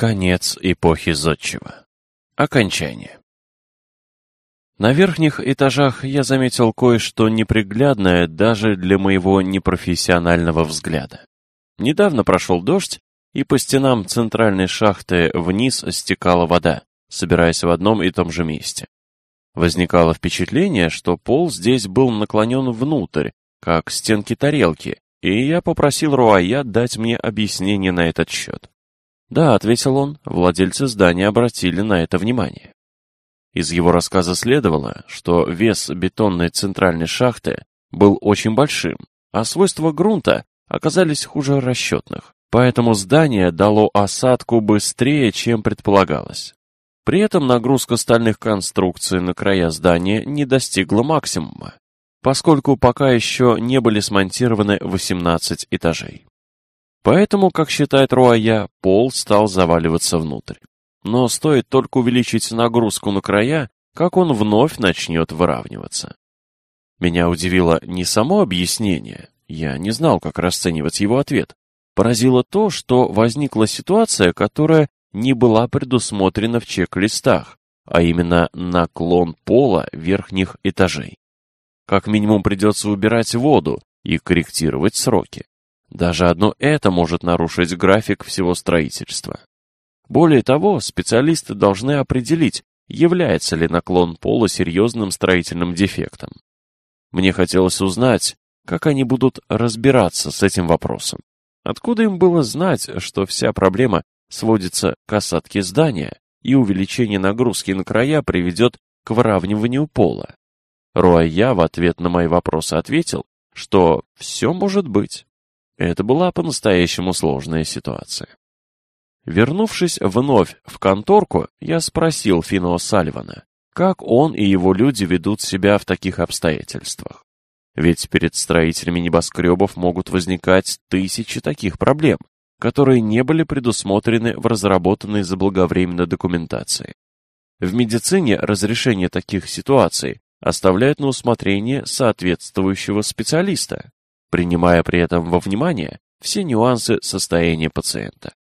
Конец эпохи зодчего. Окончание. На верхних этажах я заметил кое-что неприглядное даже для моего непрофессионального взгляда. Недавно прошел дождь, и по стенам центральной шахты вниз стекала вода, собираясь в одном и том же месте. Возникало впечатление, что пол здесь был наклонен внутрь, как стенки тарелки, и я попросил Руая дать мне объяснение на этот счет. «Да», — ответил он, — владельцы здания обратили на это внимание. Из его рассказа следовало, что вес бетонной центральной шахты был очень большим, а свойства грунта оказались хуже расчетных, поэтому здание дало осадку быстрее, чем предполагалось. При этом нагрузка стальных конструкций на края здания не достигла максимума, поскольку пока еще не были смонтированы 18 этажей. Поэтому, как считает Руая, пол стал заваливаться внутрь. Но стоит только увеличить нагрузку на края, как он вновь начнет выравниваться. Меня удивило не само объяснение, я не знал, как расценивать его ответ. Поразило то, что возникла ситуация, которая не была предусмотрена в чек-листах, а именно наклон пола верхних этажей. Как минимум придется убирать воду и корректировать сроки. Даже одно это может нарушить график всего строительства. Более того, специалисты должны определить, является ли наклон пола серьезным строительным дефектом. Мне хотелось узнать, как они будут разбираться с этим вопросом. Откуда им было знать, что вся проблема сводится к осадке здания, и увеличение нагрузки на края приведет к выравниванию пола? Руая в ответ на мои вопросы ответил, что все может быть. Это была по-настоящему сложная ситуация. Вернувшись вновь в конторку, я спросил Фино Сальвана, как он и его люди ведут себя в таких обстоятельствах. Ведь перед строителями небоскребов могут возникать тысячи таких проблем, которые не были предусмотрены в разработанной заблаговременно документации. В медицине разрешение таких ситуаций оставляют на усмотрение соответствующего специалиста, принимая при этом во внимание все нюансы состояния пациента.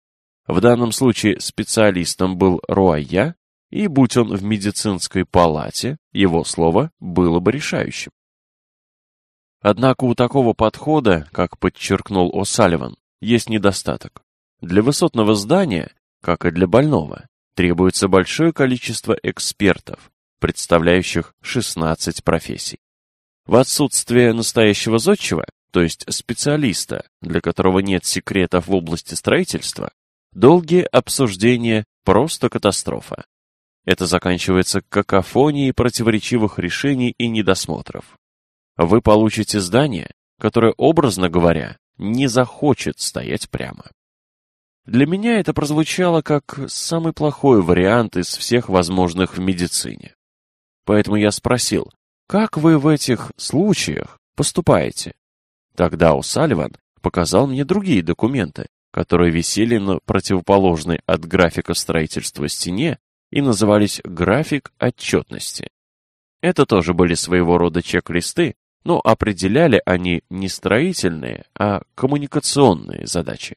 В данном случае специалистом был Руая, и будь он в медицинской палате, его слово было бы решающим. Однако у такого подхода, как подчеркнул О'Салливан, есть недостаток. Для высотного здания, как и для больного, требуется большое количество экспертов, представляющих 16 профессий. В отсутствие настоящего зодчего то есть специалиста, для которого нет секретов в области строительства, долгие обсуждения – просто катастрофа. Это заканчивается какофонией противоречивых решений и недосмотров. Вы получите здание, которое, образно говоря, не захочет стоять прямо. Для меня это прозвучало как самый плохой вариант из всех возможных в медицине. Поэтому я спросил, как вы в этих случаях поступаете? Тогда О'Салливан показал мне другие документы, которые висели на противоположной от графика строительства стене и назывались «график отчетности». Это тоже были своего рода чек-листы, но определяли они не строительные, а коммуникационные задачи.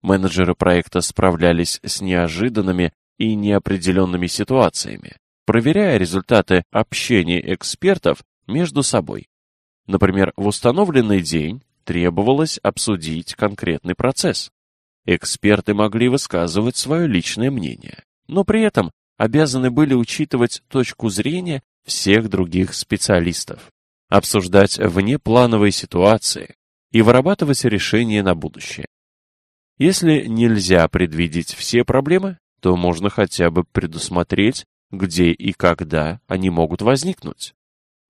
Менеджеры проекта справлялись с неожиданными и неопределенными ситуациями, проверяя результаты общения экспертов между собой. Например, в установленный день требовалось обсудить конкретный процесс. Эксперты могли высказывать свое личное мнение, но при этом обязаны были учитывать точку зрения всех других специалистов, обсуждать внеплановые ситуации и вырабатывать решения на будущее. Если нельзя предвидеть все проблемы, то можно хотя бы предусмотреть, где и когда они могут возникнуть.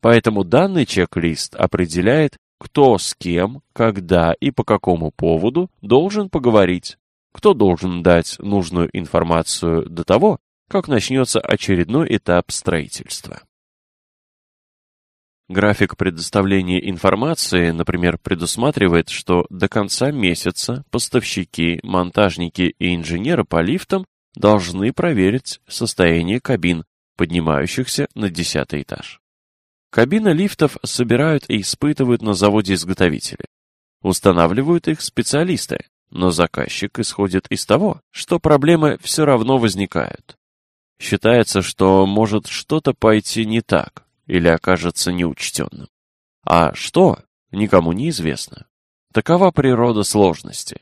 Поэтому данный чек-лист определяет, кто с кем, когда и по какому поводу должен поговорить, кто должен дать нужную информацию до того, как начнется очередной этап строительства. График предоставления информации, например, предусматривает, что до конца месяца поставщики, монтажники и инженеры по лифтам должны проверить состояние кабин, поднимающихся на десятый этаж. Кабины лифтов собирают и испытывают на заводе изготовители. Устанавливают их специалисты, но заказчик исходит из того, что проблемы все равно возникают. Считается, что может что-то пойти не так или окажется неучтенным. А что, никому не известно. Такова природа сложности.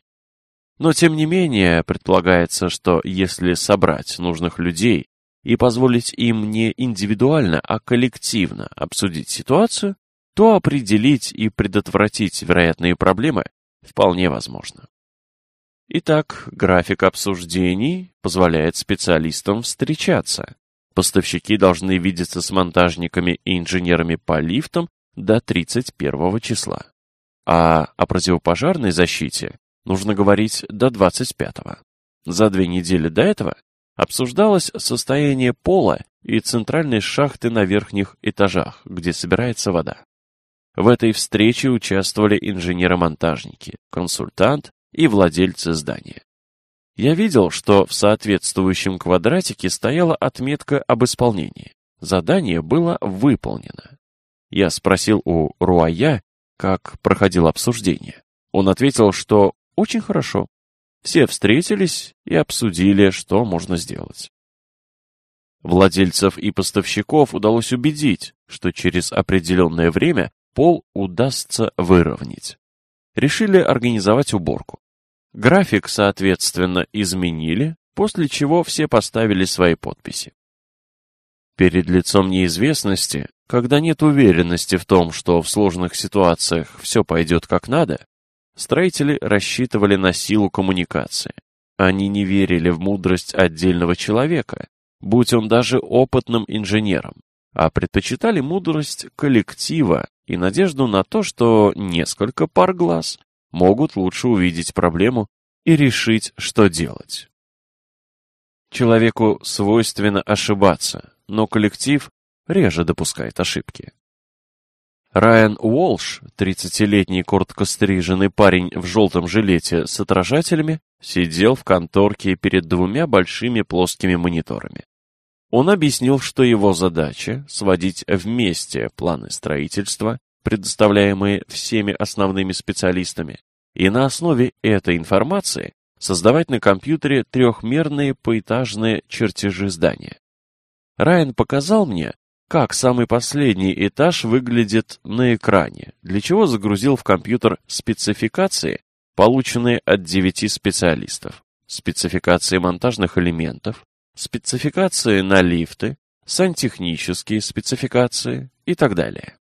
Но тем не менее, предполагается, что если собрать нужных людей и позволить им не индивидуально, а коллективно обсудить ситуацию, то определить и предотвратить вероятные проблемы вполне возможно. Итак, график обсуждений позволяет специалистам встречаться. Поставщики должны видеться с монтажниками и инженерами по лифтам до 31 числа. А о противопожарной защите нужно говорить до 25-го. За две недели до этого обсуждалось состояние пола и центральной шахты на верхних этажах, где собирается вода. В этой встрече участвовали инженеры-монтажники, консультант и владельцы здания. Я видел, что в соответствующем квадратике стояла отметка об исполнении. Задание было выполнено. Я спросил у Руая, как проходило обсуждение. Он ответил, что очень хорошо. Все встретились и обсудили, что можно сделать. Владельцев и поставщиков удалось убедить, что через определенное время пол удастся выровнять. Решили организовать уборку. График, соответственно, изменили, после чего все поставили свои подписи. Перед лицом неизвестности, когда нет уверенности в том, что в сложных ситуациях все пойдет как надо, Строители рассчитывали на силу коммуникации. Они не верили в мудрость отдельного человека, будь он даже опытным инженером, а предпочитали мудрость коллектива и надежду на то, что несколько пар глаз могут лучше увидеть проблему и решить, что делать. Человеку свойственно ошибаться, но коллектив реже допускает ошибки. Райан Уолш, 30-летний короткостриженный парень в желтом жилете с отражателями, сидел в конторке перед двумя большими плоскими мониторами. Он объяснил, что его задача — сводить вместе планы строительства, предоставляемые всеми основными специалистами, и на основе этой информации создавать на компьютере трехмерные поэтажные чертежи здания. Райан показал мне, как самый последний этаж выглядит на экране, для чего загрузил в компьютер спецификации, полученные от девяти специалистов, спецификации монтажных элементов, спецификации на лифты, сантехнические спецификации и так далее.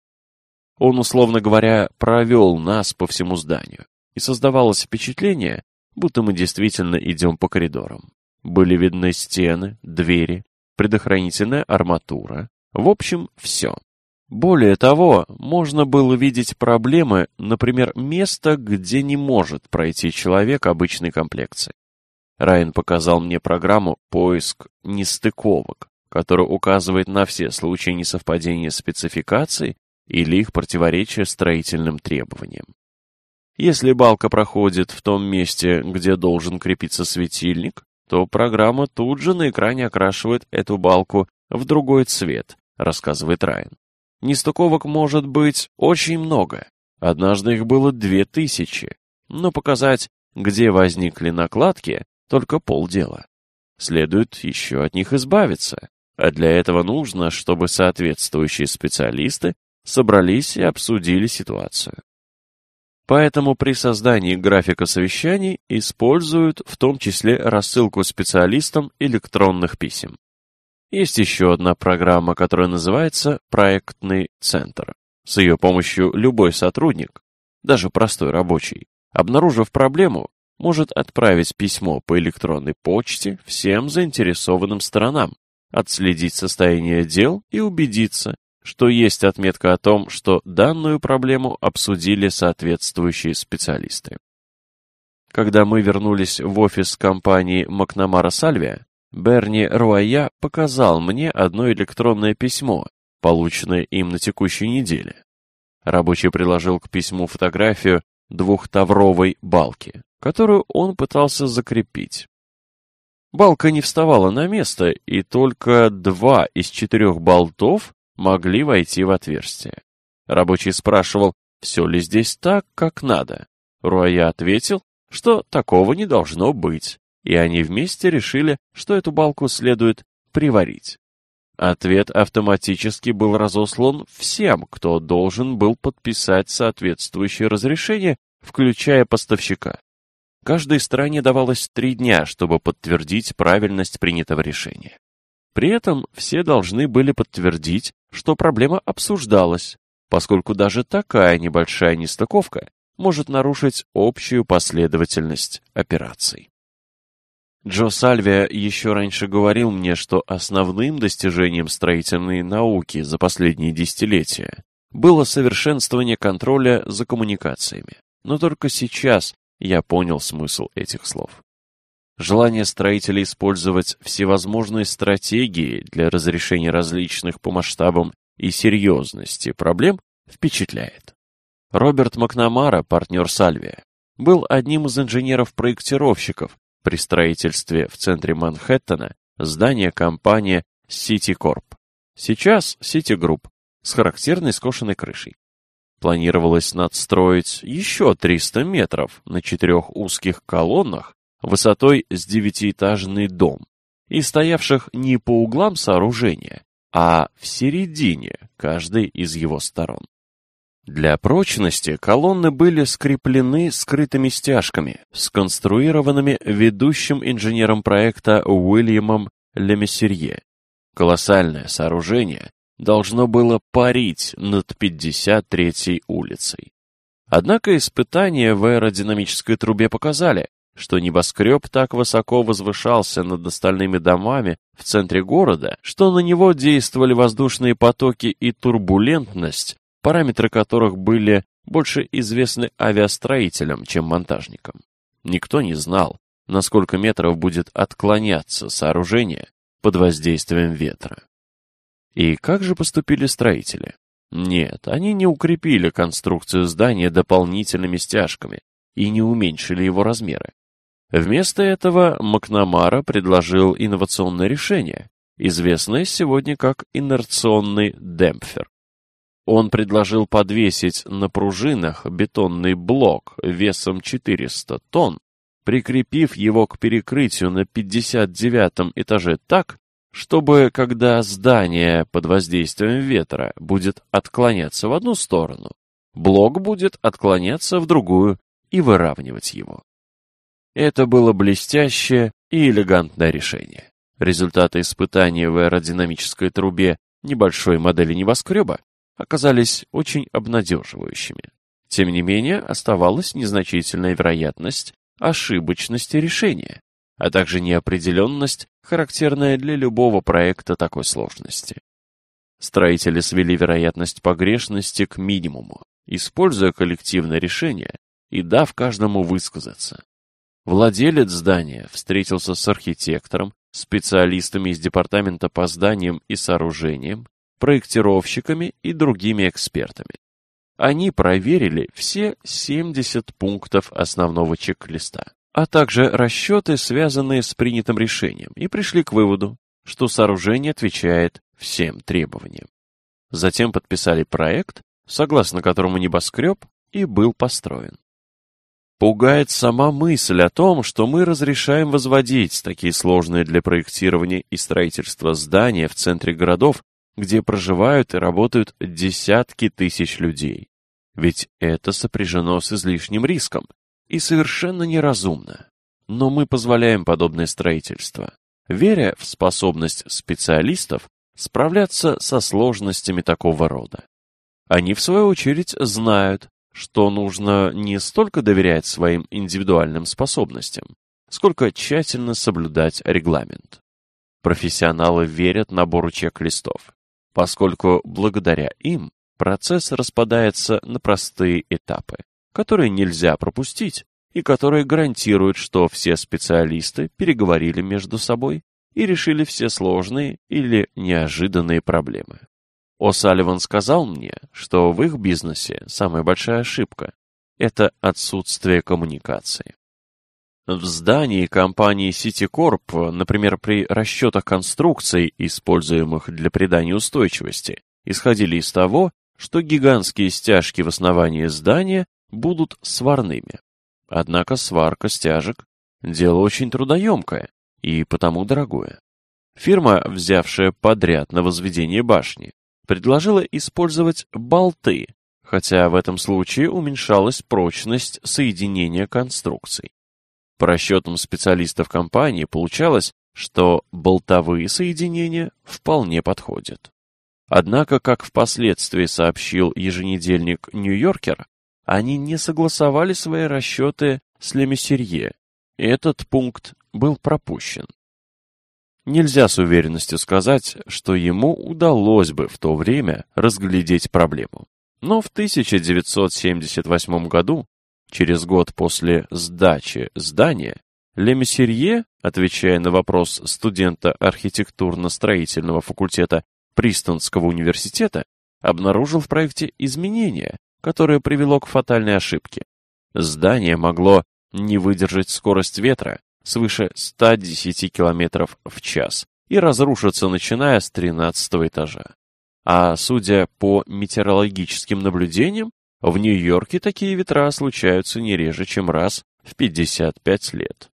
Он, условно говоря, провел нас по всему зданию, и создавалось впечатление, будто мы действительно идем по коридорам. Были видны стены, двери, предохранительная арматура, в общем, все. Более того, можно было видеть проблемы, например, место, где не может пройти человек обычной комплекции. Райан показал мне программу «Поиск нестыковок», которая указывает на все случаи несовпадения спецификаций или их противоречия строительным требованиям. Если балка проходит в том месте, где должен крепиться светильник, то программа тут же на экране окрашивает эту балку в другой цвет, рассказывает Райан. Нестыковок может быть очень много. Однажды их было две тысячи. Но показать, где возникли накладки, только полдела. Следует еще от них избавиться. А для этого нужно, чтобы соответствующие специалисты собрались и обсудили ситуацию. Поэтому при создании графика совещаний используют в том числе рассылку специалистам электронных писем. Есть еще одна программа, которая называется «Проектный центр». С ее помощью любой сотрудник, даже простой рабочий, обнаружив проблему, может отправить письмо по электронной почте всем заинтересованным сторонам, отследить состояние дел и убедиться, что есть отметка о том, что данную проблему обсудили соответствующие специалисты. Когда мы вернулись в офис компании Макнамара Сальвия, Берни Руая показал мне одно электронное письмо, полученное им на текущей неделе. Рабочий приложил к письму фотографию двухтавровой балки, которую он пытался закрепить. Балка не вставала на место, и только два из четырех болтов могли войти в отверстие. Рабочий спрашивал, все ли здесь так, как надо. Руая ответил, что такого не должно быть, и они вместе решили, что эту балку следует приварить. Ответ автоматически был разослан всем, кто должен был подписать соответствующее разрешение, включая поставщика. Каждой стране давалось три дня, чтобы подтвердить правильность принятого решения. При этом все должны были подтвердить, что проблема обсуждалась, поскольку даже такая небольшая нестыковка может нарушить общую последовательность операций. Джо Сальвия еще раньше говорил мне, что основным достижением строительной науки за последние десятилетия было совершенствование контроля за коммуникациями. Но только сейчас я понял смысл этих слов. Желание строителей использовать всевозможные стратегии для разрешения различных по масштабам и серьезности проблем впечатляет. Роберт Макнамара, партнер Сальвия, был одним из инженеров-проектировщиков при строительстве в центре Манхэттена здания компании Citicorp. Сейчас Citigroup с характерной скошенной крышей. Планировалось надстроить еще 300 метров на четырех узких колоннах высотой с девятиэтажный дом и стоявших не по углам сооружения, а в середине каждой из его сторон. Для прочности колонны были скреплены скрытыми стяжками, сконструированными ведущим инженером проекта Уильямом Лемессерье. Колоссальное сооружение должно было парить над 53-й улицей. Однако испытания в аэродинамической трубе показали, что небоскреб так высоко возвышался над остальными домами в центре города, что на него действовали воздушные потоки и турбулентность, параметры которых были больше известны авиастроителям, чем монтажникам. Никто не знал, на сколько метров будет отклоняться сооружение под воздействием ветра. И как же поступили строители? Нет, они не укрепили конструкцию здания дополнительными стяжками и не уменьшили его размеры. Вместо этого Макнамара предложил инновационное решение, известное сегодня как инерционный демпфер. Он предложил подвесить на пружинах бетонный блок весом 400 тонн, прикрепив его к перекрытию на 59 этаже так, чтобы, когда здание под воздействием ветра будет отклоняться в одну сторону, блок будет отклоняться в другую и выравнивать его. Это было блестящее и элегантное решение. Результаты испытания в аэродинамической трубе небольшой модели небоскреба оказались очень обнадеживающими. Тем не менее, оставалась незначительная вероятность ошибочности решения, а также неопределенность, характерная для любого проекта такой сложности. Строители свели вероятность погрешности к минимуму, используя коллективное решение и дав каждому высказаться. Владелец здания встретился с архитектором, специалистами из департамента по зданиям и сооружениям, проектировщиками и другими экспертами. Они проверили все 70 пунктов основного чек-листа, а также расчеты, связанные с принятым решением, и пришли к выводу, что сооружение отвечает всем требованиям. Затем подписали проект, согласно которому небоскреб и был построен. Пугает сама мысль о том, что мы разрешаем возводить такие сложные для проектирования и строительства здания в центре городов, где проживают и работают десятки тысяч людей. Ведь это сопряжено с излишним риском и совершенно неразумно. Но мы позволяем подобное строительство, веря в способность специалистов справляться со сложностями такого рода. Они, в свою очередь, знают, что нужно не столько доверять своим индивидуальным способностям, сколько тщательно соблюдать регламент. Профессионалы верят набору чек-листов, поскольку благодаря им процесс распадается на простые этапы, которые нельзя пропустить и которые гарантируют, что все специалисты переговорили между собой и решили все сложные или неожиданные проблемы. О'Салливан сказал мне, что в их бизнесе самая большая ошибка – это отсутствие коммуникации. В здании компании Citicorp, например, при расчетах конструкций, используемых для придания устойчивости, исходили из того, что гигантские стяжки в основании здания будут сварными. Однако сварка стяжек – дело очень трудоемкое и потому дорогое. Фирма, взявшая подряд на возведение башни, предложила использовать болты, хотя в этом случае уменьшалась прочность соединения конструкций. По расчетам специалистов компании получалось, что болтовые соединения вполне подходят. Однако, как впоследствии сообщил еженедельник «Нью-Йоркер», они не согласовали свои расчеты с Лемессерье, и этот пункт был пропущен. Нельзя с уверенностью сказать, что ему удалось бы в то время разглядеть проблему. Но в 1978 году, через год после сдачи здания, Лемессерье, отвечая на вопрос студента архитектурно-строительного факультета Пристонского университета, обнаружил в проекте изменение, которое привело к фатальной ошибке. Здание могло не выдержать скорость ветра свыше 110 км в час и разрушиться, начиная с 13 этажа. А судя по метеорологическим наблюдениям, в Нью-Йорке такие ветра случаются не реже, чем раз в 55 лет.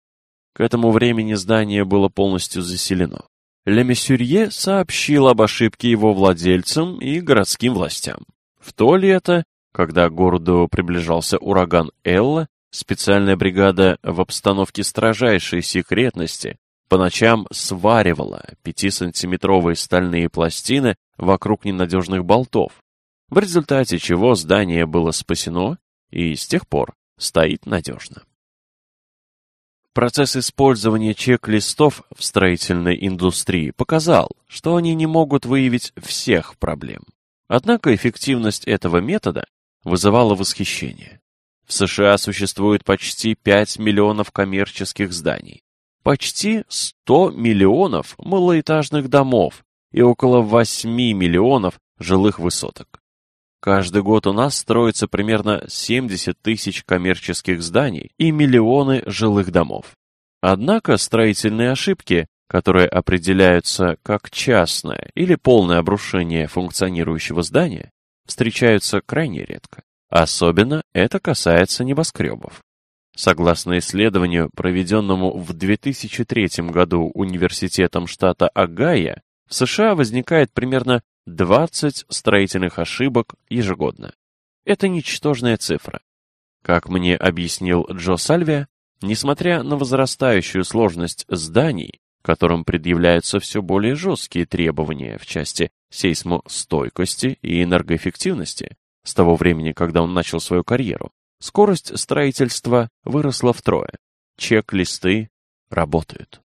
К этому времени здание было полностью заселено. Лемессюрье сообщил об ошибке его владельцам и городским властям. В то лето, когда к городу приближался ураган Элла, специальная бригада в обстановке строжайшей секретности по ночам сваривала пятисантиметровые стальные пластины вокруг ненадежных болтов, в результате чего здание было спасено и с тех пор стоит надежно. Процесс использования чек-листов в строительной индустрии показал, что они не могут выявить всех проблем. Однако эффективность этого метода вызывала восхищение. В США существует почти 5 миллионов коммерческих зданий, почти 100 миллионов малоэтажных домов и около 8 миллионов жилых высоток. Каждый год у нас строится примерно 70 тысяч коммерческих зданий и миллионы жилых домов. Однако строительные ошибки, которые определяются как частное или полное обрушение функционирующего здания, встречаются крайне редко. Особенно это касается небоскребов. Согласно исследованию, проведенному в 2003 году Университетом штата Огайо, в США возникает примерно 20 строительных ошибок ежегодно. Это ничтожная цифра. Как мне объяснил Джо Сальвия, несмотря на возрастающую сложность зданий, которым предъявляются все более жесткие требования в части сейсмостойкости и энергоэффективности, с того времени, когда он начал свою карьеру, скорость строительства выросла втрое. Чек-листы работают.